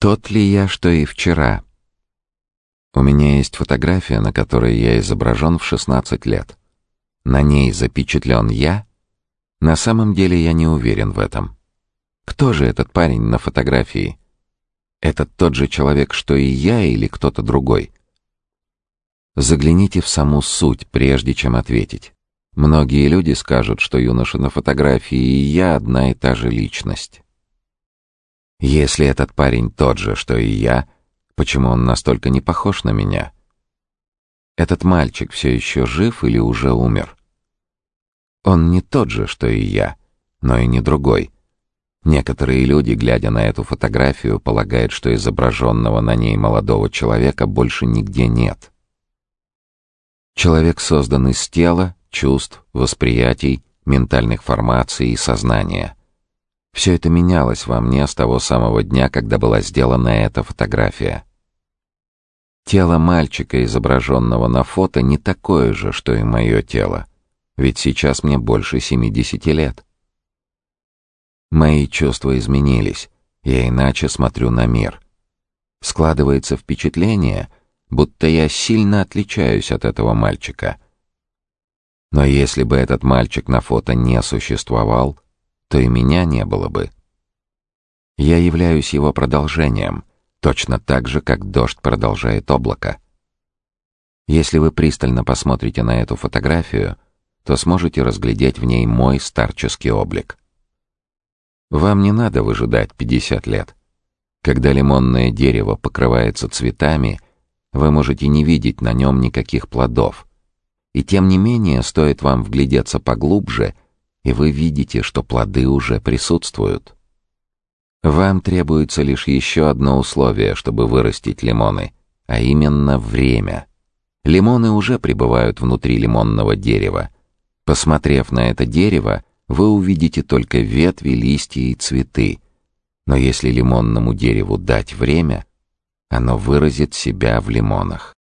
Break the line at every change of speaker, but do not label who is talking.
Тот ли я, что и вчера? У меня есть фотография, на которой я изображен в 16 лет. На ней запечатлен я? На самом деле я не уверен в этом. Кто же этот парень на фотографии? Это тот же человек, что и я, или кто-то другой? Загляните в саму суть, прежде чем ответить. Многие люди скажут, что юноша на фотографии и я одна и та же личность. Если этот парень тот же, что и я, почему он настолько не похож на меня? Этот мальчик все еще жив или уже умер? Он не тот же, что и я, но и не другой. Некоторые люди, глядя на эту фотографию, полагают, что изображенного на ней молодого человека больше нигде нет. Человек создан из тела, чувств, восприятий, ментальных формаций и сознания — все это менялось во мне с того самого дня, когда была сделана эта фотография. Тело мальчика, изображенного на фото, не такое же, что и мое тело, ведь сейчас мне больше 70 лет. Мои чувства изменились, я иначе смотрю на мир. Складывается впечатление, будто я сильно отличаюсь от этого мальчика. Но если бы этот мальчик на фото не существовал, то и меня не было бы. Я являюсь его продолжением, точно так же, как дождь продолжает облако. Если вы пристально посмотрите на эту фотографию, то сможете разглядеть в ней мой старческий облик. Вам не надо выжидать 50 лет. Когда лимонное дерево покрывается цветами, вы можете не видеть на нем никаких плодов. И тем не менее, стоит вам вглядеться поглубже — и вы видите, что плоды уже присутствуют. Вам требуется лишь еще одно условие, чтобы вырастить лимоны, а именно время. Лимоны уже пребывают внутри лимонного дерева. Посмотрев на это дерево, вы увидите только ветви, листья и цветы. Но если лимонному дереву дать время, оно выразит себя в лимонах.